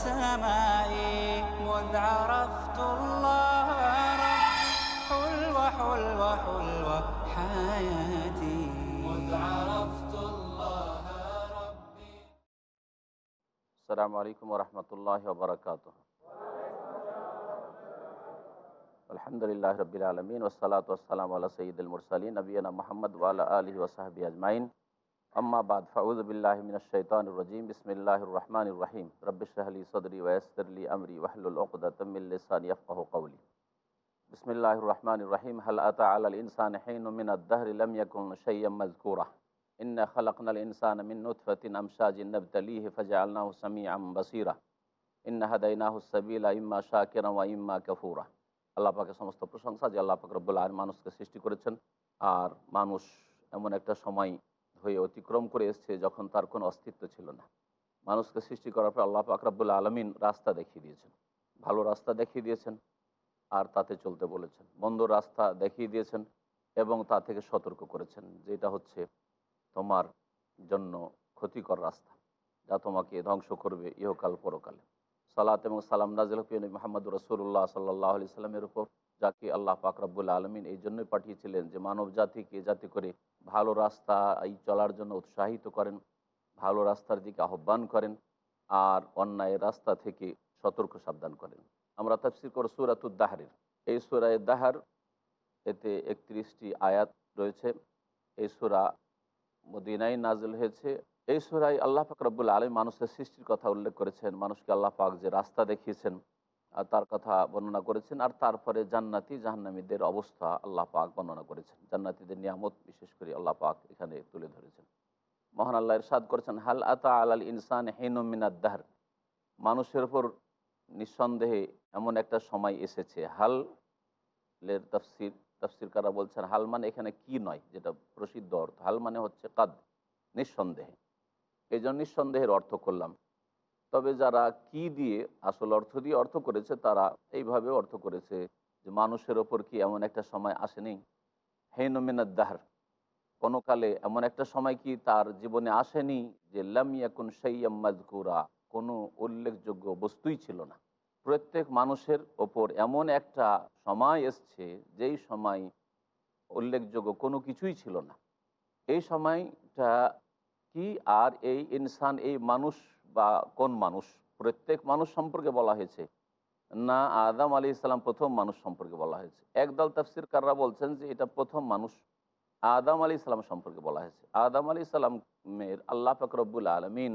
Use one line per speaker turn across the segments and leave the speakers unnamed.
السماء مذ عرفت الله ربي حلوة حلوة حلوة حياتي. مذ عرفت الله ربي.
السلام عليكم ورحمة الله وبركاته. الحمد لله رب العالمين والصلاة والسلام على سيد المرسلين نبينا محمد وعلى آله وصحبه أجمعين. أما بعد فأعوذ بالله من الشيطان الرجيم بسم الله الرحمن الرحيم رب اشرح لي صدري ويسر لي أمري واحلل عقدة من لساني يفقه قولي بسم الله الرحمن الرحيم هل أتى على الإنسان حين من الدهر لم يكن شيئا مذكورا إنا خلقنا الإنسان من نطفة أمشاج نبتليه فجعلناه سميعا بصيرا إن هديناه السبيل إما شاكرا وإما كفورا আল্লাহ পাকের সমস্ত প্রশংসা যে আল্লাহ পাক রব্বুল আলম মানুষকে সৃষ্টি করেছেন আর মানুষ এমন একটা সময় হয়ে অতিক্রম করে এসছে যখন তার কোনো অস্তিত্ব ছিল না। মানুষকে সৃষ্টি করার পর আল্লাহ পাক রব্বুল আলমিন রাস্তা দেখিয়ে দিয়েছেন। ভালো রাস্তা দেখিয়ে দিয়েছেন আর তাতে চলতে বলেছেন। বন্ধ রাস্তা দেখিয়ে দিয়েছেন এবং তা থেকে সতর্ক করেছেন, যেটা হচ্ছে তোমার জন্য ক্ষতিকর রাস্তা, যা তোমাকে ধ্বংস করবে ইহকাল পরকালে। সালাত এবং সালাম নাজিল হুফিন মোহাম্মদ রসুল্লাহ সাল্লাহ আলি সাল্লামের উপর। যাকে আল্লাহ পাক রব্বুল আলমিন এই জন্যই পাঠিয়েছিলেন যে মানব জাতিকে যাতে করে ভালো রাস্তা এই চলার জন্য উৎসাহিত করেন, ভালো রাস্তার দিকে আহ্বান করেন আর অন্যায়ের রাস্তা থেকে সতর্ক সাবধান করেন। আমরা তফসির করো সুরাতুদ্দাহারের এই সুরায় দাহার এতে একত্রিশটি আয়াত রয়েছে। এই সুরা মদিনাই নাজিল হয়েছে। এই সুরাই আল্লাহ পাক রব্বুল আলম মানুষের সৃষ্টির কথা উল্লেখ করেছেন। মানুষকে আল্লাহ পাক যে রাস্তা দেখিয়েছেন তার কথা বর্ণনা করেছেন। আর তারপরে জান্নাতি জাহান্নামীদের অবস্থা আল্লাহ পাক বর্ণনা করেছেন। জান্নাতিদের নিয়ামত বিশেষ করে আল্লাহ পাক এখানে তুলে ধরেছেন। মহান আল্লাহ ইরশাদ করেছেন, হাল আতা আলাল ইনসান হেনুমিনাদ্দার মানুষের ওপর নিঃসন্দেহে এমন একটা সময় এসেছে। হাল লের তফসির তফসির কারা বলছেন, হাল মানে এখানে কি নয়? যেটা প্রসিদ্ধ অর্থ। হাল মানে হচ্ছে কাদ, নিঃসন্দেহে। এই জন্য নিঃসন্দেহের অর্থ করলাম। তবে যারা কি দিয়ে আসল অর্থ দিয়ে অর্থ করেছে, তারা এইভাবে অর্থ করেছে যে মানুষের ওপর কি এমন একটা সময় আসেনি? হেনমিনাদ্দাহার কোনো কালে এমন একটা সময় কি তার জীবনে আসেনি যে লামিয়াকুন সৈয়াম্মাজকুরা কোনো উল্লেখযোগ্য বস্তুই ছিল না। প্রত্যেক মানুষের ওপর এমন একটা সময় এসছে যেই সময় উল্লেখযোগ্য কোনো কিছুই ছিল না। এই সময়টা কি আর এই ইনসান, এই মানুষ বা কোন মানুষ? প্রত্যেক মানুষ সম্পর্কে বলা হয়েছে। না, আদাম আলী ইসলাম প্রথম মানুষ সম্পর্কে বলা হয়েছে। একদল তাফসির কাররা বলছেন যে এটা প্রথম মানুষ আদাম আলী ইসলাম সম্পর্কে বলা হয়েছে। আদাম আলী ইসলামের আল্লাহ ফকরবুল আলমিন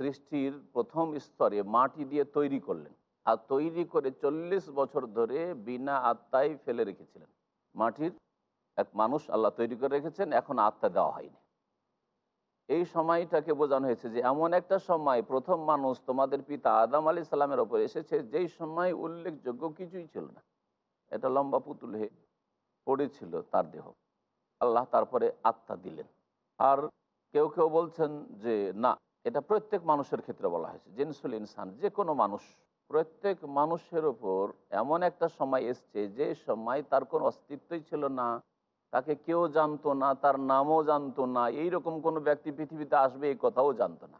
সৃষ্টির প্রথম স্তরে মাটি দিয়ে তৈরি করলেন। আর তৈরি করে চল্লিশ বছর ধরে বিনা আত্মায় ফেলে রেখেছিলেন। মাটির এক মানুষ আল্লাহ তৈরি করে রেখেছেন, এখন আত্মা দেওয়া হয়নি। এই সময়টাকে বোঝানো হয়েছে যে এমন একটা সময় প্রথম মানুষ তোমাদের পিতা আদাম আলী সালামের ওপর এসেছে, যেই সময় উল্লেখযোগ্য কিছুই ছিল না। এটা লম্বা পুতুল হয়ে পড়েছিল তার দেহ। আল্লাহ তারপরে আত্মা দিলেন। আর কেউ কেউ বলছেন যে, না, এটা প্রত্যেক মানুষের ক্ষেত্রে বলা হয়েছে। জিনসুল ইনসান যে কোনো মানুষ, প্রত্যেক মানুষের ওপর এমন একটা সময় এসছে যে সময় তার কোনো অস্তিত্বই ছিল না। তাকে কেউ জানতো না, তার নামও জানতো না এই রকম কোনো ব্যক্তি পৃথিবীতে আসবে এই কথাও জানতো না।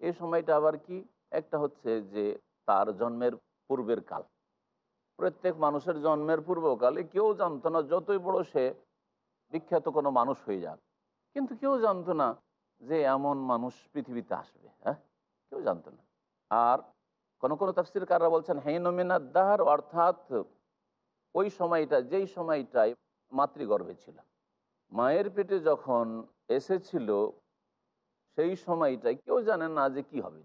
এই সময়টা আবার কি? একটা হচ্ছে যে তার জন্মের পূর্বের কাল। প্রত্যেক মানুষের জন্মের পূর্বকালে কেউ জানতো না যতই বড় সে বিখ্যাত কোনো মানুষ হয়ে যাক। কিন্তু কেউ জানতো না যে এমন মানুষ পৃথিবীতে আসবে হ্যাঁ? কেউ জানতো না। আর কোনো কোনো তাফসির কাররা বলছেন হেনমিনাদ্দাহার অর্থাৎ ওই সময়টা, যেই সময়টায় মাতৃগর্ভে ছিল। মায়ের পেটে যখন এসেছিল, সেই সময়টায় কেউ জানে না যে কি হবে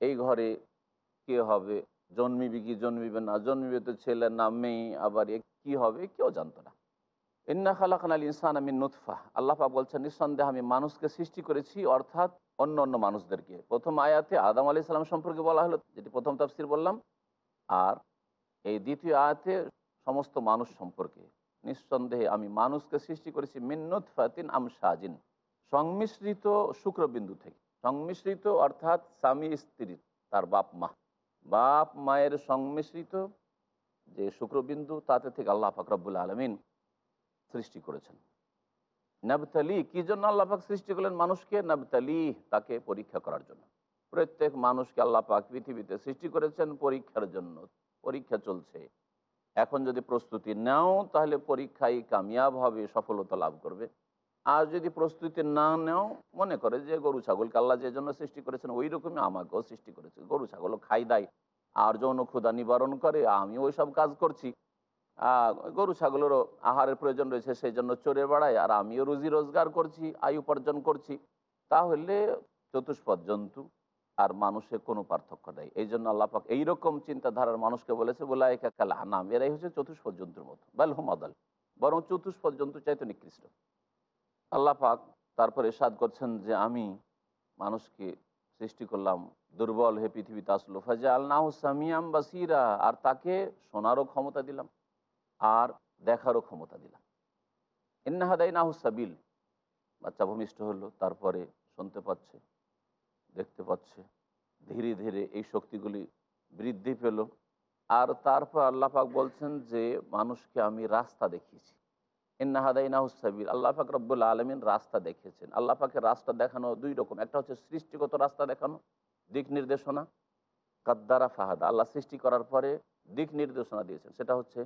এই ঘরে কে হবে, জন্মিবি কি জন্মিবে না, জন্মিবে তো ছেলে না মেয়ে, আবার কি হবে কেউ জানতো না। ইন্না খালাকান আল ইনসান আমি নুৎফা আল্লাপা বলছেন, নিঃসন্দেহে আমি মানুষকে সৃষ্টি করেছি, অর্থাৎ অন্য অন্য মানুষদেরকে। প্রথম আয়াতে আদম আলি সাল্লাম সম্পর্কে বলা হলো, যেটি প্রথম তাফসির বললাম। আর এই দ্বিতীয় আয়াতে সমস্ত মানুষ সম্পর্কে। নিঃসন্দেহে আমি মানুষকে সৃষ্টি করেছি মিন্নুৎ ফাতিন আম সাজিন, সংমিশ্রিত শুক্রবিন্দু থেকে। সংমিশ্রিত অর্থাৎ স্বামী স্ত্রী তার বাপ মা। বাপ মায়ের সংমিশ্রিত যে শুক্রবিন্দু, তাতে থেকে আল্লাহ ফাকরাবুল আলমিন সৃষ্টি করেছেন। নবতালি, কি জন্য আল্লাহ পাক সৃষ্টি করলেন মানুষকে? নবতালি তাকে পরীক্ষা করার জন্য। প্রত্যেক মানুষকে আল্লাহ পাক পৃথিবীতে সৃষ্টি করেছেন পরীক্ষার জন্য। পরীক্ষা চলছে। এখন যদি প্রস্তুতি নাও, তাহলে পরীক্ষায় কামিয়াব হবে, সফলতা লাভ করবে। আর যদি প্রস্তুতি না নেও, মনে করে যে গরু ছাগলকে আল্লাহ যে জন্য সৃষ্টি করেছেন ওই রকমই আমাকেও সৃষ্টি করেছে। গরু ছাগলও খাই দেয়, আর যৌন ক্ষুদা নিবারণ করে, আমি ওই সব কাজ করছি। গরু ছাগলেরও আহারের প্রয়োজন রয়েছে, সেই জন্য চড়ে বেড়ায়, আর আমিও রুজি রোজগার করছি, আয় উপার্জন করছি। তাহলে চতুষ্পদ জন্তু আর মানুষের কোনো পার্থক্য নেই। এই জন্য আল্লাপাক এইরকম চিন্তাধারার মানুষকে বলেছে বলে একা কালা নাম এরাই হচ্ছে চতুষ্পদ জন্তুর মতো বালহুম আদাল বরং চতুষ্পদ জন্তু চাইতে নিকৃষ্ট আল্লাহ পাক তারপরে সাদ করছেন যে, আমি মানুষকে সৃষ্টি করলাম দুর্বল হে পৃথিবীতে আসলো ফাজা আল্লাহ সামিয়াম বাসিরা আর তাকে শোনারও ক্ষমতা দিলাম, আর দেখারও ক্ষমতা দিলাম। ইন্নাহাদাই নাহুসাবিল বাচ্চা ভূমিষ্ঠ হলো, তারপরে শুনতে পাচ্ছে দেখতে পাচ্ছে। ধীরে ধীরে এই শক্তিগুলি বৃদ্ধি পেল। আর তারপর আল্লাহ পাক বলছেন যে, মানুষকে আমি রাস্তা দেখিয়েছি। ইন্নাহাদাই নাহুসাবিল আল্লাহ পাক রব্বুল আলমিন রাস্তা দেখিয়েছেন। আল্লাহ পাকের রাস্তা দেখানো দুই রকম। একটা হচ্ছে সৃষ্টিগত রাস্তা দেখানো, দিক নির্দেশনা। কাদ্দারা ফাহাদা। আল্লাহ সৃষ্টি করার পরে দিক নির্দেশনা দিয়েছেন। সেটা হচ্ছে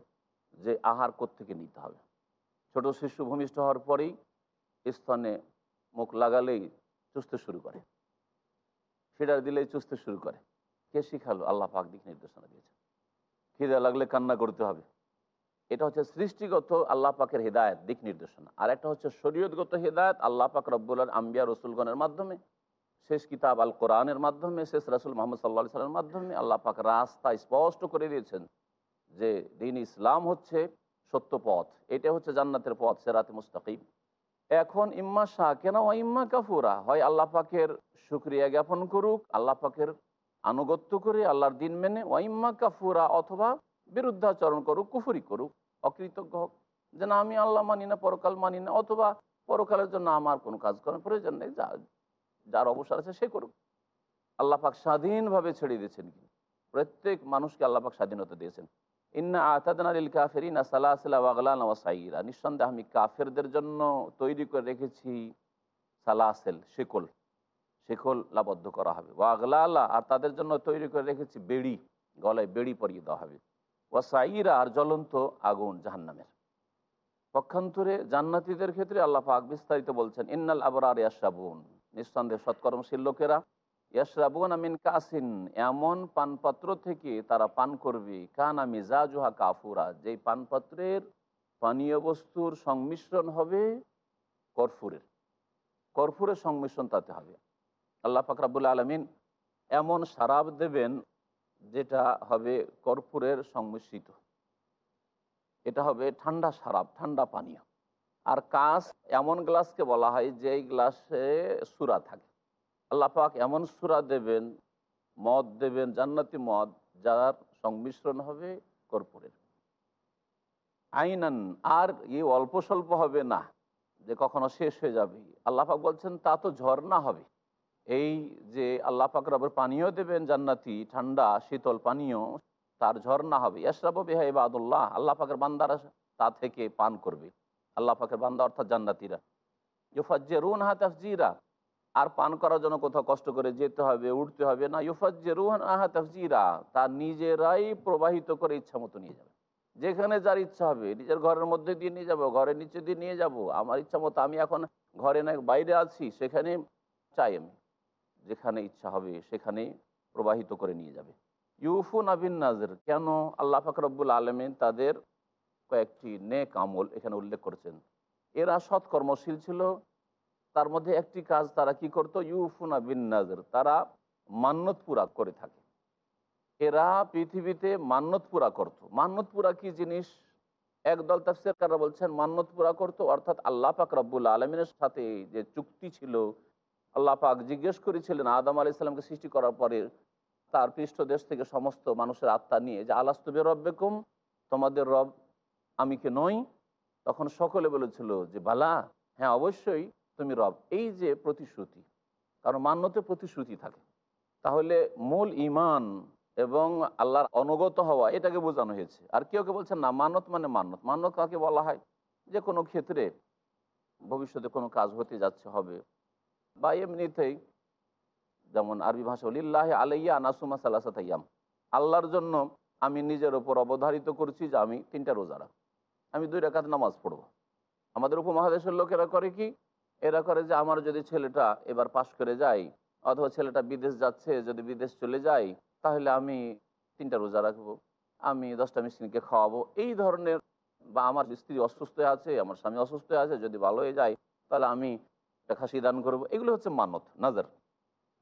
যে, আহার থেকে নিতে হবে। ছোট শিশু ভূমিষ্ঠ হওয়ার পরেই স্তনে মুখ লাগালেই চুষতে শুরু করে। ফিডার দিলেই চুষতে শুরু করে। কে শিখালো? আল্লাহ পাক দিক নির্দেশনা দিয়েছে খিদে লাগলে কান্না করতে হবে। এটা হচ্ছে সৃষ্টিগত আল্লাহ পাকের হেদায়ত, দিক নির্দেশনা। আর একটা হচ্ছে শরীয়তগত হেদায়ত, আল্লাহ পাক রব্বুল আম্বিয়া রসুলগণের মাধ্যমে। শেষ কিতাব আল কোরআনের মাধ্যমে, শেষ রাসুল মোহাম্মদ সাল্লা সাল্লামের মাধ্যমে আল্লাহ পাক রাস্তা স্পষ্ট করে দিয়েছেন যে দিন ইসলাম হচ্ছে সত্য পথ। এটা হচ্ছে জান্নাতের পথ, সেরাতে মুস্তাকিম। এখন ইম্মা শাহ কেন ইম্মা কাফুরা। হয় আল্লাহ পাকের সুক্রিয়া জ্ঞাপন করুক, আল্লাহ পাকের আনুগত্য করে আল্লাহর দিন মেনে ওয়াইম্মা কাফুরা অথবা বিরুদ্ধাচরণ করুক, কুফুরি করুক, অকৃতজ্ঞ হোক। যে না, আমি আল্লাহ মানি না, পরকাল মানি না, অথবা পরকালের জন্য আমার কোনো কাজ করার প্রয়োজন নেই, যা, যার অবসর আছে সে করুক। আল্লাহ পাক স্বাধীনভাবে ছেড়ে দিয়েছেন প্রত্যেক মানুষকে আল্লাহ পাক স্বাধীনতা দিয়েছেন। ইন্না আতাদান আলিল কাফেরিনা সালাসিলা ওয়াগলান ওয়াসাইরা নিঃসন্দেহে আমি কাফেরদের জন্য তৈরি করে রেখেছি সালাসেল, শিকল। শিকল লাবদ্ধ করা হবে। ওয়াগলালা আর তাদের জন্য তৈরি করে রেখেছি বেড়ি, গলায় বেড়ি পরিয়ে দেওয়া হবে। ওয়াসাইরা আর জ্বলন্ত আগুন জাহান্নামের। পক্ষান্তরে জান্নাতীদের ক্ষেত্রে আল্লাহ পাক বিস্তারিত বলছেন, ইন্নাল আবরার ইয়াসাবুন নিঃসন্দেহে সৎকর্মশীল লোকেরা আমিন কাসিন, এমন পানপাত্র থেকে তারা পান করবে। কানা মিজাজুহা কাফুরা, যেই পানপাত্রের পানীয় বস্তুর সংমিশ্রণ হবে কর্ফুরের। কর্ফুরের সংমিশ্রণ তাতে হবে। আল্লাহ ফাকরাবুল আলমিন এমন সারাব দেবেন যেটা হবে কর্পূরের সংমিশ্রিত। এটা হবে ঠান্ডা সারাব ঠান্ডা পানীয়। আর কাঁচ এমন গ্লাসকে বলা হয় যেই গ্লাসে সুরা থাকে। আল্লাহ পাক এমন সুরা দেবেন, মদ দেবেন, জান্নাতি মদ, যার সংমিশ্রণ হবে কর্পূরের। আইনান, আর এই অল্প স্বল্প হবে না, যে কখনো শেষ হয়ে যাবে। আল্লাহ পাক বলছেন, তা তো ঝর্ণা হবে। এই যে আল্লাহ পাক রবের পানীয় দেবেন জান্নাতি, ঠান্ডা, শীতল পানীয়, তার ঝর্ণা হবে। ইয়াসরাব বেহা ইবাদুল্লাহ। আল্লাহ পাকের বান্দারা তা থেকে পান করবে। আল্লাহ পাকের বান্দা অর্থাৎ জান্নাতিরা। ইউফাজ্জে রুন হা তাফজিরা। আর পান করার জন্য কোথাও কষ্ট করে যেতে হবে, উঠতে হবে না। ইউফাজ্জে রুহান আহা তাফজিরা তার নিজেরাই প্রবাহিত করে ইচ্ছা মতো নিয়ে যাবে। যেখানে যার ইচ্ছা হবে, নিজের ঘরের মধ্যে দিয়ে নিয়ে যাব, ঘরের নিচে দিয়ে নিয়ে যাব। আমার ইচ্ছা মতো আমি এখন ঘরে না, বাইরে আছি, সেখানে চাই আমি। যেখানে ইচ্ছা হবে, সেখানে প্রবাহিত করে নিয়ে যাবে। ইউফু নাবিন নাজর, কেন আল্লাহ ফাকরবুল আলমিন তাদের কয়েকটি নেক আমল এখানে উল্লেখ করেছেন? এরা সৎকর্মশীল ছিল তার মধ্যে একটি কাজ তারা কি করতো? ইউফুনা বিন নাজর, তারা মান্যত পুরা করে থাকে। এরা পৃথিবীতে মান্যত পুরা করত। মান্যত পুরা কি জিনিস? একদল তাফসিরকাররা বলছেন, মান্নত পুরা করতো। অর্থাৎ আল্লাহ পাক রব্বুল আলমিনের সাথে যে চুক্তি ছিল, আল্লাহ পাক জিজ্ঞেস করেছিলেন আদম আলি ইসলামকে সৃষ্টি করার পরে তার পৃষ্ঠদেশ থেকে সমস্ত মানুষের আত্মা নিয়ে, যে আলাস্তবে রব্বেকুম, তোমাদের রব আমি কে নই? তখন সকলে বলেছিল যে, বালা হ্যাঁ অবশ্যই। তুমি রব, এই যে প্রতিশ্রুতি, কারণ মান্যতে প্রতিশ্রুতি থাকে। তাহলে মূল ইমান এবং আল্লাহর অনুগত হওয়া, এটাকে বোঝানো হয়েছে। আর কেউ কেউ বলছেন, না মানত মানে মানত মানত কাকে বলা হয়? যে কোনো ক্ষেত্রে ভবিষ্যতে কোনো কাজ হতে যাচ্ছে, হবে। বা এমনিতেই যেমন আরবি ভাষা লিল্লাহ আলাইয়া নাসুমা সাল্লাসাতাইয়াম আল্লাহর জন্য আমি নিজের ওপর অবধারিত করছি যে আমি তিনটা রোজা রাখ আমি দুই রাকাত নামাজ পড়ব। আমাদের উপমহাদেশের লোকেরা করে কি? এরা করে যে, আমার যদি ছেলেটা এবার পাশ করে যায়, অথবা ছেলেটা বিদেশ যাচ্ছে, যদি বিদেশ চলে যায়, তাহলে আমি তিনটা রোজা রাখব, আমি দশটা মিষ্টিকে খাওয়াবো। এই ধরনের, বা আমার স্ত্রী অসুস্থ আছে, আমার স্বামী অসুস্থ আছে, যদি ভালো হয়ে যায়, তাহলে আমি একটা খাসি দান করব। এগুলো হচ্ছে মানত, নাজার।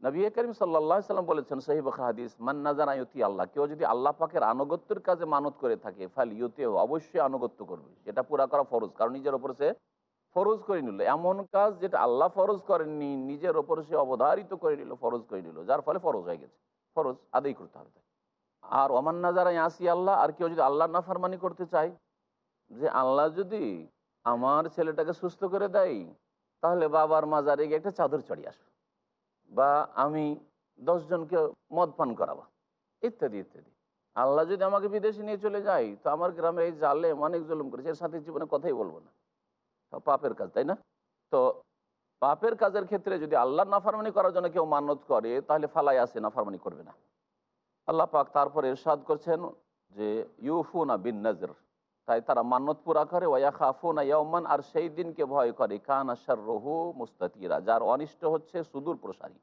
নবী করিম সাল্লাহ সাল্লাম বলেছেন সহিব হাদিস, মান নাজার ইউতি আল্লাহ। কেউ যদি আল্লাহ পাকের আনুগত্যের কাজে মানত করে থাকে, ফাল ইউতেও অবশ্যই আনুগত্য করবে। এটা পুরা করা ফরজ, কারণ নিজের ওপর সে ফরজ করে নিল। এমন কাজ যেটা আল্লাহ ফরজ করেননি, নিজের ওপর সে অবধারিত করে নিল, ফরজ করে নিল, যার ফলে ফরজ হয়ে গেছে। ফরজ আদায় করতে হবে আর ওমান নাজারা আসি আল্লাহ, আর কেউ যদি আল্লাহ না নাফারমানি করতে চায়, যে আল্লাহ যদি আমার ছেলেটাকে সুস্থ করে দেয়, তাহলে বাবার মাজারে গিয়ে একটা চাদর চড়িয়ে আসবে। বা আমি দশজনকে মদ পান করাবো। ইত্যাদি ইত্যাদি। আল্লাহ যদি আমাকে বিদেশে নিয়ে চলে যায়, তো আমার গ্রামে এই জালে অনেক জুলুম করেছে, এর সাথে জীবনে কথাই বলব না। পাপের কাজ, তাই না? তো পাপের কাজের ক্ষেত্রে যদি আল্লাহ নাফারমানি করার জন্য কেউ মানত করে, তাহলে ফালাই আসে, নাফারমানি করবে না। আল্লাহ পাক তারপরে এরশাদ করছেন যে, ইউফুনা বিন নজর তাই তারা মান্নত পুরা করে, ওয়া খাফুনা ইয়মান আর সেই দিনকে ভয় করে, কান আশার রহু মুস্তাতিরা যার অনিষ্ট হচ্ছে সুদূর প্রসারী।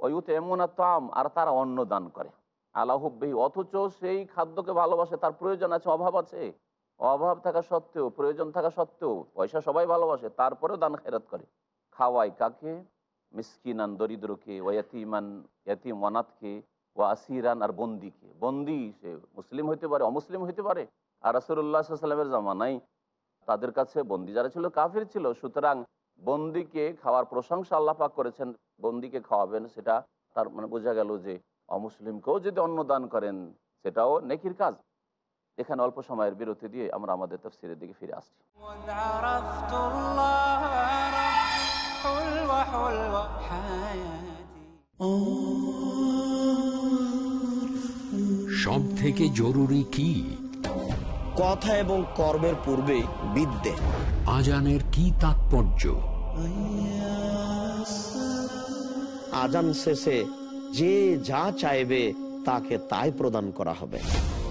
ওয়ুত এমন তাম আর তারা অন্ন দান করে। আলাহুব্বেহি অথচ সেই খাদ্যকে ভালোবাসে, তার প্রয়োজন আছে, অভাব আছে। অভাব থাকা সত্ত্বেও, প্রয়োজন থাকা সত্ত্বেও, পয়সা সবাই ভালোবাসে, তারপরেও দান খেরাত করে। খাওয়াই কাকে? মিসকিনান, দরিদ্রকে ওয়াতিমান ইয়াতিম ওয়ানাতকে ও আসিরান আর বন্দিকে। বন্দি সে মুসলিম হইতে পারে, অমুসলিম হইতে পারে। আর রাসুল্লাহ সাল্লামের জামানাই তাদের কাছে বন্দি যারা ছিল, কাফির ছিল। সুতরাং বন্দিকে খাওয়ার প্রশংসা আল্লাহ পাক করেছেন, বন্দিকে খাওয়াবেন সেটা তার মানে বোঝা গেল যে অমুসলিমকেও যদি অন্ন দান করেন, সেটাও নেকির কাজ। এখানে অল্প সময়ের বিরতি দিয়ে আমরা আমাদের তফসিলের দিকে ফিরে আসছি।
সব থেকে জরুরি কি?
কথা এবং কর্মের পূর্বে বিদ্যে।
আজানের কি তাৎপর্য?
আজান শেষে যে যা চাইবে তাকে তাই প্রদান করা হবে।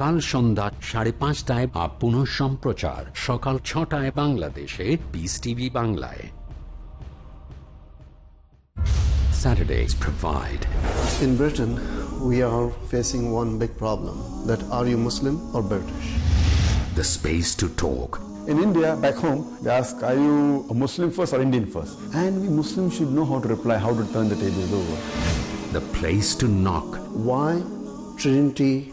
কাল সন্ধ্যা সাড়ে পাঁচটায় বা পুনঃ সম্প্রচার সকাল ছটায় বাংলাদেশে পিস টিভি বাংলায় Saturdays provide
In Britain, we are facing one big problem that are you Muslim or British?
the space to talk
In India, back home, they ask, are you a Muslim first or Indian first? And we Muslims should know how to reply, how to turn the tables over.
the place to knock
Why Trinity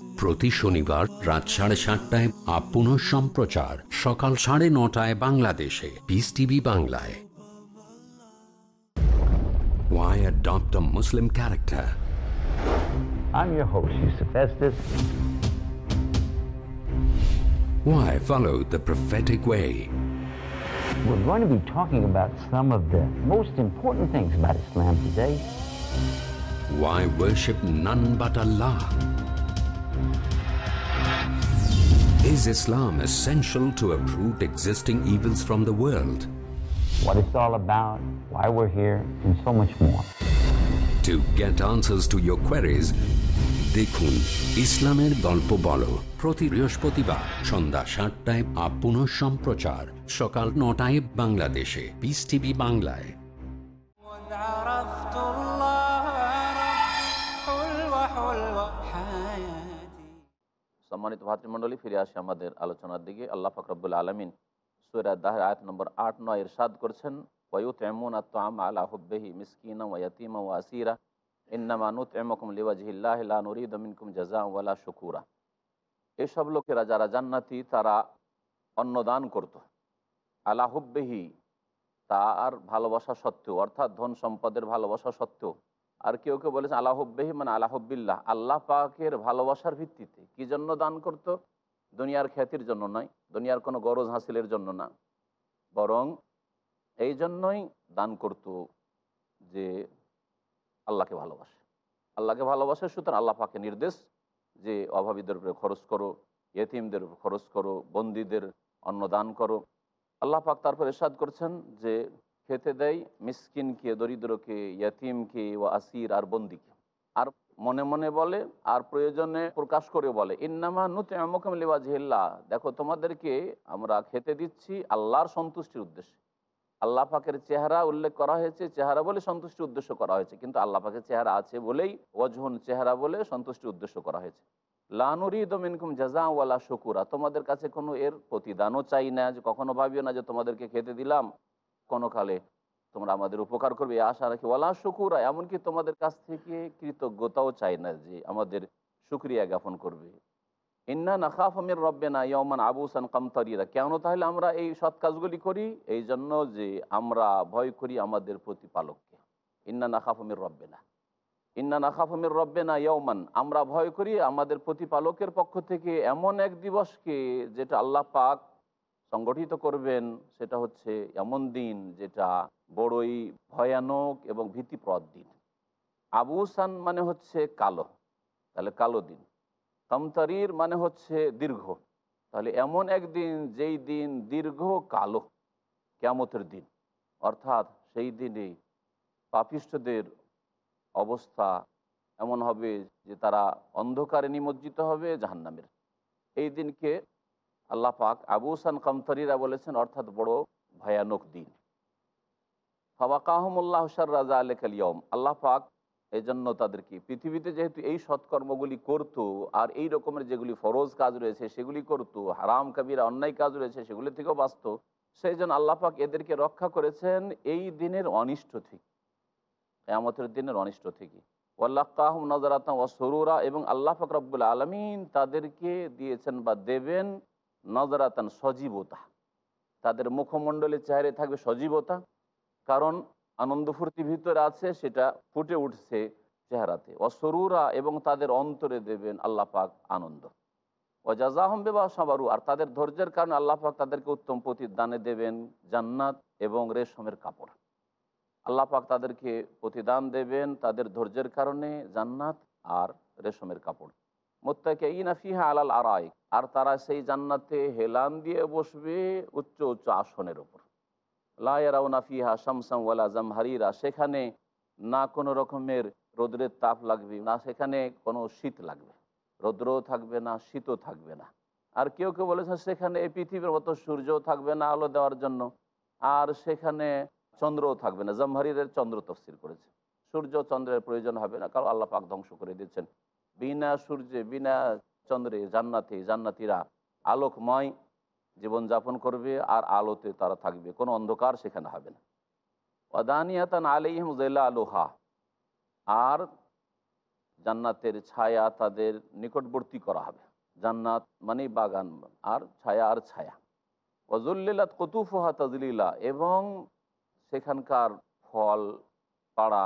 প্রতি শনিবার রাত সাড়ে সাতটায় up পুনঃ সম্প্রচার সকাল সাড়ে নটায় বাংলাদেশে পিস টিভি বাংলায় Why adopt a Muslim character?
I'm your host, Yusuf Estes.
Why follow the prophetic way?
We're going to be talking about some of the most important things about Islam today.
Why worship none but Allah? Is Islam essential to uproot existing evils from the world?
What it's all about, why we're here, and so much more.
To get answers to your queries, দেখুন ইসলামের গল্প বলো প্রতি বৃহস্পতিবার সন্ধ্যা সাতটায় up পুনঃ সম্প্রচার সকাল নটায় বাংলাদেশে পিস টিভি বাংলায়
সম্মানিত ভাতৃমণ্ডলী, ফিরে আসে আমাদের আলোচনার দিকে। আল্লাহ ফকরবুল আলমিন সুরা দাহের আয়াত নম্বর আট, নয় ইরশাদ করছেন ওয়ুত এমন আত্মাম আলা হুব্বেহি মিসকিনা ওয়াতিমা ও আসিরা। ইন্নামানুত এমকুম লিওয়াজহিল্লাহ, লা নুরিদ মিনকুম জাজা ওয়ালা শুকুরা। এসব লোকেরা যারা জান্নাতি, তারা অন্নদান করত। আলাহুব্বেহি তার ভালোবাসা সত্ত্বেও, অর্থাৎ ধন সম্পদের ভালোবাসা সত্ত্বেও আর কেউ কেউ বলেছেন আলাহব্বেহি মানে আলাহব্বিল্লাহ আল্লাহ পাকের ভালোবাসার ভিত্তিতে কি জন্য দান করত? দুনিয়ার খ্যাতির জন্য নয়, দুনিয়ার কোনো গরজ হাসিলের জন্য না। বরং এই জন্যই দান করত যে আল্লাহকে ভালোবাসে। আল্লাহকে ভালোবাসে সুতরাং আল্লাহ পাকে নির্দেশ যে অভাবীদের উপরে খরচ করো, ইয়েতিমদের উপর খরচ করো, বন্দীদের অন্ন দান করো। আল্লাহ পাক তারপর এরশাদ করছেন যে খেতে দেয়, মিসকিনকে, দরিদ্রকে, ইয়াতিমকে ও আসির আর বন্দিকে। আর মনে মনে বলে, আর প্রয়োজনে প্রকাশ করে বলে, ইন্নামা নুতে আমকম লিওয়াজহিল্লা দেখো, তোমাদেরকে আমরা খেতে দিচ্ছি আল্লাহর সন্তুষ্টির উদ্দেশ্যে। আল্লাহ পাকের চেহারা উল্লেখ করা হয়েছে, চেহারা বলে সন্তুষ্টির উদ্দেশ্য করা হয়েছে। কিন্তু আল্লাহ পাকের চেহারা আছে বলেই ওয়াজহুন চেহারা বলে সন্তুষ্টির উদ্দেশ্য করা হয়েছে। লানুরিদ মিনকুম জাজা ওয়ালা শুকুরা। তোমাদের কাছে কোনো এর প্রতিদানও চাই না যে, কখনো ভাবিও না যে তোমাদেরকে খেতে দিলাম। কোনো কালে তোমরা আমাদের উপকার করবে। আশা রাখি, ওয়ালা শুকুরা। এমনকি তোমাদের কাছ থেকে কৃতজ্ঞতাও চাই না যে আমাদের সুক্রিয়া জ্ঞাপন করবে। ইন্না নাখাফ আমির রব্বে না ইয়মান আবুসান কামতারিরা। কেন তাহলে আমরা এই সৎ কাজগুলি করি? এই জন্য যে আমরা ভয় করি আমাদের প্রতিপালককে। ইন্না নাখাফ আমির রব্বে না ইন্না নাখাফ আমির রব্বে না ইয়মান আমরা ভয় করি আমাদের প্রতিপালকের পক্ষ থেকে এমন এক দিবসকে যেটা আল্লাহ পাক সংগঠিত করবেন সেটা হচ্ছে এমন দিন যেটা বড়ই ভয়ানক এবং ভীতিপ্রদ দিন। আবুসান মানে হচ্ছে কালো, তাহলে কালো দিন। কামতারির মানে হচ্ছে দীর্ঘ, তাহলে এমন একদিন যেই দিন দীর্ঘ কালো কেমতের দিন। অর্থাৎ সেই দিনে পাপিষ্ঠদের অবস্থা এমন হবে যে তারা অন্ধকারে নিমজ্জিত হবে জাহান্নামের। এই দিনকে আল্লাহ পাক আবুসান কামতারিরা বলেছেন, অর্থাৎ বড় ভয়ানক দিন। ফাবাকাহমুল্লাহ রাজা আলেক আলিয়ম আল্লাহ পাক এই জন্য তাদেরকে, পৃথিবীতে যেহেতু এই সৎকর্মগুলি করত, আর এই রকমের যেগুলি ফরজ কাজ রয়েছে, সেগুলি করত, হারাম, কাবিরা, অন্যায় কাজ রয়েছে, সেগুলি থেকেও বাঁচত, সেই জন্য আল্লাপাক এদেরকে রক্ষা করেছেন এই দিনের অনিষ্ট থেকে। কেয়ামতের দিনের অনিষ্ট থেকে। ওয়াল্লাকাহম নজরাতাম ও সরুরা, এবং আল্লাহ পাক আলমিন তাদেরকে দিয়েছেন বা দেবেন নজরাতান সজীবতা। তাদের মুখমণ্ডলের চেহারে থাকবে সজীবতা, কারণ আনন্দ ফুর্তি ভিতরে আছে, সেটা ফুটে উঠছে চেহারাতে। অসরুরা এবং তাদের অন্তরে দেবেন আল্লাহ পাক আনন্দ। অজাজাহম বেবা সাবারু, আর তাদের ধৈর্যের কারণে আল্লাহ পাক তাদেরকে উত্তম প্রতিদানে দেবেন জান্নাত এবং রেশমের কাপড়। আল্লাহ পাক তাদেরকে প্রতিদান দেবেন তাদের ধৈর্যের কারণে জান্নাত আর রেশমের কাপড়। আলাল আরাই আর তারা সেই জান্নাতে হেলান দিয়ে বসবে উচ্চ উচ্চ আসনের ওপর লাফিহা শামসাম ওয়ালা জামহারিরা, সেখানে না কোনো রকমের রৌদ্রের তাপ লাগবে, না সেখানে কোনো শীত লাগবে। রৌদ্রও থাকবে না, শীতও থাকবে না। আর কেউ কেউ বলেছেন সেখানে এই পৃথিবীর মতো সূর্যও থাকবে না আলো দেওয়ার জন্য, আর সেখানে চন্দ্রও থাকবে না। জামহারিরের চন্দ্র তফসির করেছে। সূর্য চন্দ্রের প্রয়োজন হবে না, কারণ আল্লাহ পাক ধ্বংস করে দিচ্ছেন বিনা সূর্যে, বিনা চন্দ্রে জান্নাতি, জান্নাতিরা আলোকময় জীবনযাপন করবে আর আলোতে তারা থাকবে। কোনো অন্ধকার সেখানে হবে না। ওদানিয়াতান আলিহিম জেলা আলোহা আর জান্নাতের ছায়া তাদের নিকটবর্তী করা হবে। জান্নাত মানে বাগান, আর ছায়া আর ছায়া। ওজুল্লিলাত কতুফহা তাজলিলা। এবং সেখানকার ফল, পাড়া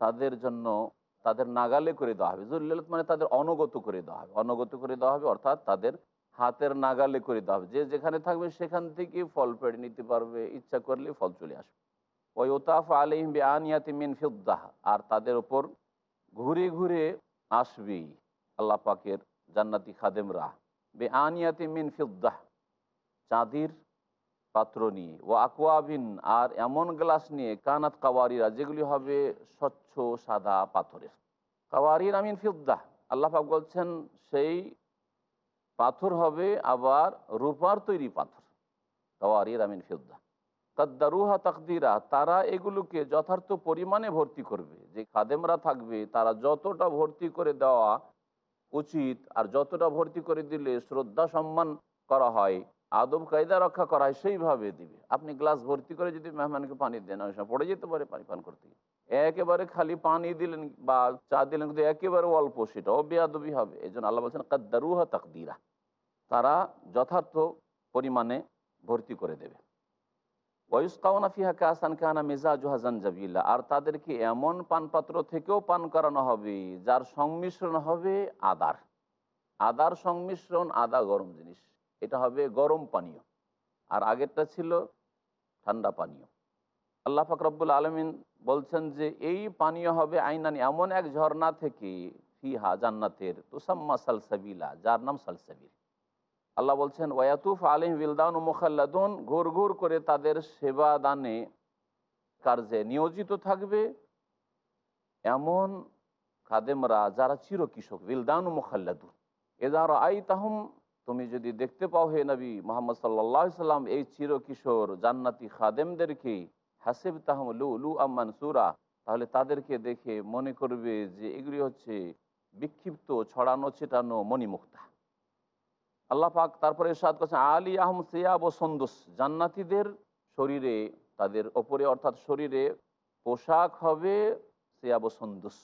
তাদের জন্য তাদের নাগালে করে দেওয়া হবে। জুল্লিলাত মানে তাদের অনগত করে দেওয়া হবে। অনগত করে দেওয়া হবে অর্থাৎ তাদের হাতের নাগালে করে দেওয়া হবে। যে যেখানে থাকবে সেখান থেকে ফল পেড়ে নিতে পারবে। ইচ্ছা করলে ফল চলে আসবে। ওই ওতাফ আলিম আনিয়াতি মিন ফিদ্দাহ। আর তাদের ওপর ঘুরে ঘুরে আসবেই আল্লাহ পাকের জান্নাতি খাদেমরা। বে আনিয়াতে মিন ফিদ্দাহ। চাঁদির পাত্র নিয়ে। ও আকোয়াবিন আর এমন গ্লাস নিয়ে কানাত কাওয়ারিরা যেগুলি হবে স্বচ্ছ সাদা পাথরের। কাওয়ারির আমিন ফিদ্দাহ, আল্লাহ পাক বলছেন, সেই পাথর হবে আবার রূপার তৈরি পাথর। কাওয়ারির আমিন ফিদ্দাহ, কাদ্দারুহা তাকদিরা, তারা এগুলোকে যথার্থ পরিমাণে ভর্তি করবে। যে খাদেমরা থাকবে, তারা যতটা ভর্তি করে দেওয়া উচিত আর যতটা ভর্তি করে দিলে শ্রদ্ধা সম্মান করা হয়, আদব কায়দা রক্ষা করা হয়, সেইভাবে দিবে। আপনি গ্লাস ভর্তি করে যদি মেহমানকে পানি দেন, অনেক সময় পড়ে যেতে পারে পানি পান করতে গিয়ে। একেবারে খালি পানি দিলেন বা চা দিলেন, কিন্তু একেবারে অল্প সেটাও বেয়াদবি হবে। এই জন্য আল্লাহ বলছেন, কাদ্দারুহা তাকদিরা। তারা যথার্থ পরিমাণে ভর্তি করে দেবে। ওয়ুসকাউনা ফিহা কাসান কানা মেজাজ হাসান জাবিল্লা আর তাদেরকে এমন পানপাত্র থেকেও পান করানো হবে, যার সংমিশ্রণ হবে আদার। আদার সংমিশ্রণ আদা গরম জিনিস। এটা হবে গরম পানীয়। আর আগেরটা ছিল ঠান্ডা পানীয়। আল্লাহ ফাকরাবুল আলমিন বলছেন যে এই পানীয় হবে আইনানি, এমন এক ঝর্ণা থেকে ফিহা জান্নাতের, তুসাম্মা সালসাবিলা, যার নাম সালসাবিল। আল্লাহ বলছেন, ওয়াতুফ আলিম বিলদান মুখাল্লাদুন, ঘুর ঘুর করে তাদের সেবা দানে কার্যে নিয়োজিত থাকবে, এমন খাদেমরা যারা চিরকিশোর বিলদান ও মুখাল্লাদুন। এদার আই তাহম তুমি যদি দেখতে পাও হে নবী মোহাম্মদ সাল্লাহ সাল্লাম এই চিরকিশোর জান্নাতি খাদেমদেরকে হাসিব তাহম লু লু আম্মান সুরা তাহলে তাদেরকে দেখে মনে করবে যে এগুলি হচ্ছে বিক্ষিপ্ত, ছড়ানো, ছিটানো, মণিমুক্তা। আল্লাহ পাক তারপরে সাদ করছেন আলী আহম সিয়াব ও সন্দোস, জান্নাতিদের শরীরে, তাদের ওপরে অর্থাৎ শরীরে পোশাক হবে সিয়াব ও সন্দোস।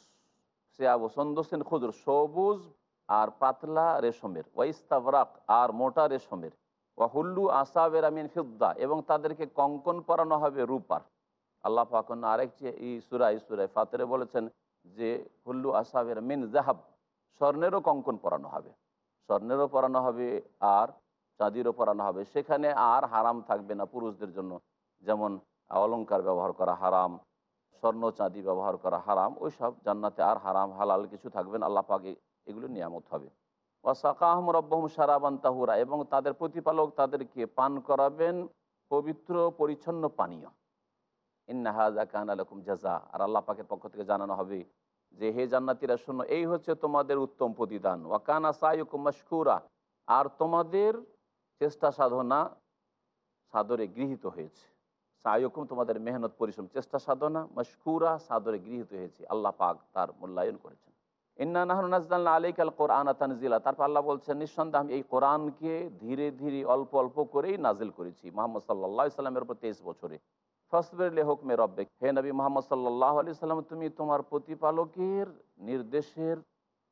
সিয়াব ও সন্দোসেন খুদর, সবুজ আর পাতলা রেশমের ওয়াইস্তাবরাক আর মোটা রেশমের। ওয়া হুল্লু আসাবের আমিন ফিদ্দা, এবং তাদেরকে কঙ্কন পরানো হবে রূপার। আল্লাহ পাক অন্য আরেকটি এই সুরাই সুরাই ফাতেরে বলেছেন যে হুল্লু আসাবের মিন জাহাব স্বর্ণেরও কঙ্কন পরানো হবে। স্বর্ণেরও পরানো হবে আর চাঁদিরও পরানো হবে। সেখানে আর হারাম থাকবে না পুরুষদের জন্য। যেমন অলংকার ব্যবহার করা হারাম, স্বর্ণ চাঁদি ব্যবহার করা হারাম ওই সব জান্নাতে আর হারাম, হালাল কিছু থাকবে না। আল্লাহ পাকে এগুলো নিয়ামত হবে। ওয়াসাকাহম রব্বাহম সারাবান তাহুরা, এবং তাদের প্রতিপালক তাদেরকে পান করাবেন পবিত্র, পরিচ্ছন্ন পানীয়। ইন্নাহাজা কান আলকুম জাজা আর আল্লাহ পাকের পক্ষ থেকে জানানো হবে যে, হে জান্নাতিরা, শোনো, এই হচ্ছে তোমাদের উত্তম প্রতিদান। ওয়াকানা মশকুরা। আর তোমাদের চেষ্টা সাধনা সাদরে গৃহীত হয়েছে। সায়ুকুম তোমাদের মেহনত, পরিশ্রম, চেষ্টা সাধনা, মশকুরা সাদরে গৃহীত হয়েছে। আল্লাহ পাক তার মূল্যায়ন করেছেন। ইন্না নাহন নাজদাল্লা আলাইক আল কোরআন তানজিলা। তারপর আল্লাহ বলছেন, নিঃসন্দেহ আমি এই কোরআনকে ধীরে ধীরে অল্প অল্প করেই নাজিল করেছি। মোহাম্মদ সাল্লাহ সাল্লামের উপর তেইশ বছরে। ফসবের হুকমে রব্বেক। হে নবী মোহাম্মদ সাল্লাহ আলি সাল্লাম, তুমি তোমার প্রতিপালকের নির্দেশের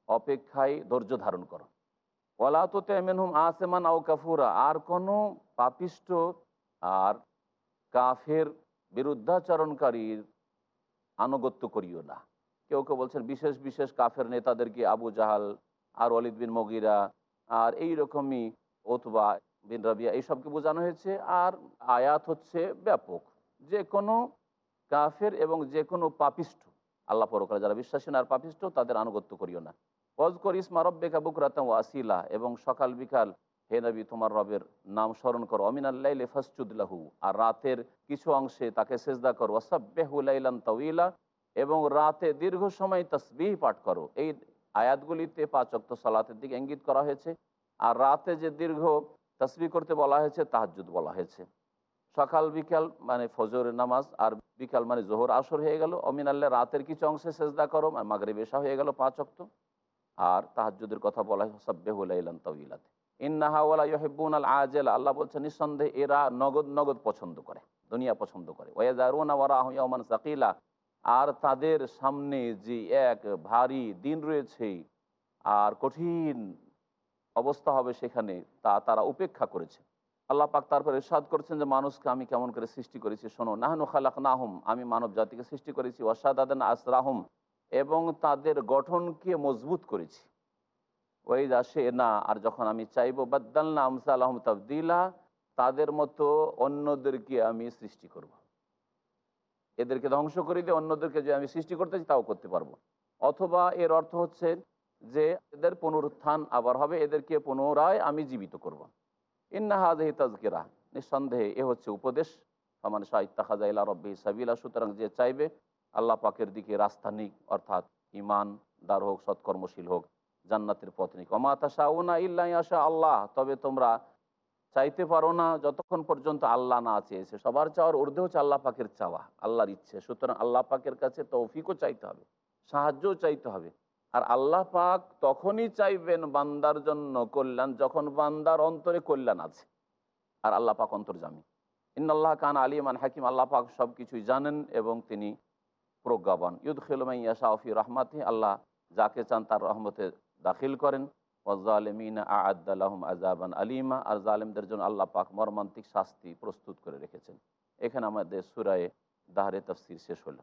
অপেক্ষায় ধৈর্য ধারণ করো। ওলা তো তেমেনহুম আসেমান আও কাফুরা, আর কোনো পাপিষ্ট আর কাফের বিরুদ্ধাচরণকারীর আনুগত্য করিও না। কেউ কেউ বলছেন, বিশেষ বিশেষ কাফের নেতাদেরকে আবু জাহাল, আর অলিদ বিন মগিরা, আর এই রকমই ওতবা বিন রাবিয়া এইসবকে বোঝানো হয়েছে? আর আয়াত হচ্ছে ব্যাপক। যে কোনো কাফের এবং যে কোনো পাপিষ্ঠ, আল্লাহ পরকালে যারা বিশ্বাসী না আর পাপিষ্ঠ, তাদের আনুগত্য করিও না। ফজকর ইসমা রব্বেকা বুকরাতাম ও আসিলা, এবং সকাল বিকাল হে নবী, তোমার রবের নাম স্মরণ করো। অমিন আল্লাহ ফাসচুদ্লাহু আর রাতের কিছু অংশে তাকে সেজদা করো। ওসাব্বেহুলাইলান তাউইলা এবং রাতে দীর্ঘ সময় তসবিহ পাঠ করো। এই আয়াতগুলিতে পাঁচ অক্ত সালাতের দিকে ইঙ্গিত করা হয়েছে। আর রাতে যে দীর্ঘ তসবি করতে বলা হয়েছে তাহাজুদ বলা হয়েছে। সকাল, বিকাল মানে ফজরের নামাজ আর বিকাল মানে জোহর আসর হয়ে গেল। অমিন আল্লাহ রাতের কিছু অংশে সেজদা করো, আর মাগরে বেশা হয়ে গেল পাঁচ অক্ত আর তাহাজুদের কথা বলা হয় সাব্বেহুলাইলান তাবিলাতে ইন্নাহাওয়ালা ইহেবুন আল আজেল আল্লাহ বলছেন, নিঃসন্দেহে এরা নগদ নগদ পছন্দ করে, দুনিয়া পছন্দ করে। ওয়াজারুনা ওয়ারাহমান সাকিলা। আর তাদের সামনে যে এক ভারী দিন রয়েছে, আর কঠিন অবস্থা হবে সেখানে, তা তারা উপেক্ষা করেছে। আল্লাহ পাক তারপর ইরশাদ করছেন যে, মানুষকে আমি কেমন করে সৃষ্টি করেছি? শোনো, নাহনু খালাক নাহম আমি মানব জাতিকে সৃষ্টি করেছি। ওয়াসাদাদান আসরাহম, এবং তাদের গঠনকে মজবুত করেছি। ওই দাসে না আর যখন আমি চাইব চাইব বাদ্দাল্লা আমসা আলহম তাবদিলা, তাদের মতো অন্যদেরকে আমি সৃষ্টি করব। এদেরকে ধ্বংস করে দিয়ে অন্যদেরকে যে আমি সৃষ্টি করতে চাই তাও করতে পারব। অথবা এর অর্থ হচ্ছে যে, এদের পুনরুত্থান আবার হবে, এদেরকে পুনরায় আমি জীবিত করব। ইন্নাহাদহি তাজকিরা নিঃসন্দেহে এ হচ্ছে উপদেশ। সমান শাহিত্তা খাজা ইলা রব্বি সাবিলা। সুতরাং যে চাইবে, আল্লাহ পাকের দিকে রাস্তা নিক, অর্থাৎ ইমান দার হোক, সৎকর্মশীল হোক, জান্নাতের পথ নিক। অমাতা শাউনা ইল্লা আশা আল্লাহ। তবে তোমরা চাইতে পারো না, যতক্ষণ পর্যন্ত আল্লাহ না চেয়েছে। সবার চাওয়ার ঊর্ধ্বে হচ্ছে আল্লাহ পাকের চাওয়া, আল্লাহর ইচ্ছে। সুতরাং আল্লাহ পাকের কাছে তৌফিকও চাইতে হবে, সাহায্যও চাইতে হবে। আর আল্লাহ পাক তখনই চাইবেন বান্দার জন্য কল্যাণ যখন বান্দার অন্তরে কল্যাণ আছে। আর আল্লাহ পাক অন্তর্জামী। ইন্নআল্লাহ কান আলিমান হাকিম। আল্লাহ পাক সব কিছুই জানেন এবং তিনি প্রজ্ঞাবান। ইউদ খেলমাইয়া শাহফি রহমাতি। আল্লাহ যাকে চান তার রহমতে দাখিল করেন। আলিমা। আর জালিমদের জন্য আল্লাহ পাক মর্মান্তিক শাস্তি প্রস্তুত করে রেখেছেন। এখানে আমাদের সুরায়ে দাহরে তফসির শেষ হলো।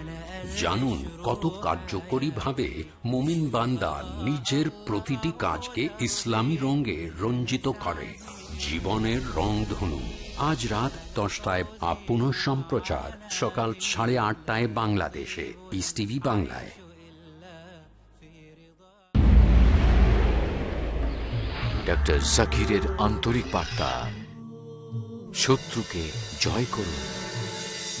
জানুন কত কার্যকরীভাবে মুমিন বান্দা নিজের প্রতিটি কাজকে ইসলামী রঙে রঞ্জিত করে। জীবনের রংধনু আজ রাত দশটায় বা সম্প্রচার সকাল সাড়ে আটটায় বাংলাদেশে। পিস টিভি বাংলায়।
ডক্টর জাকিরের আন্তরিক বার্তা। শত্রুকে জয় করুন।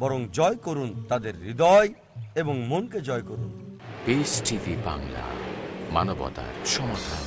বরং জয় করুন তাদের হৃদয় এবং মনকে জয় করুন।
বাংলা মানবতার সমাধান।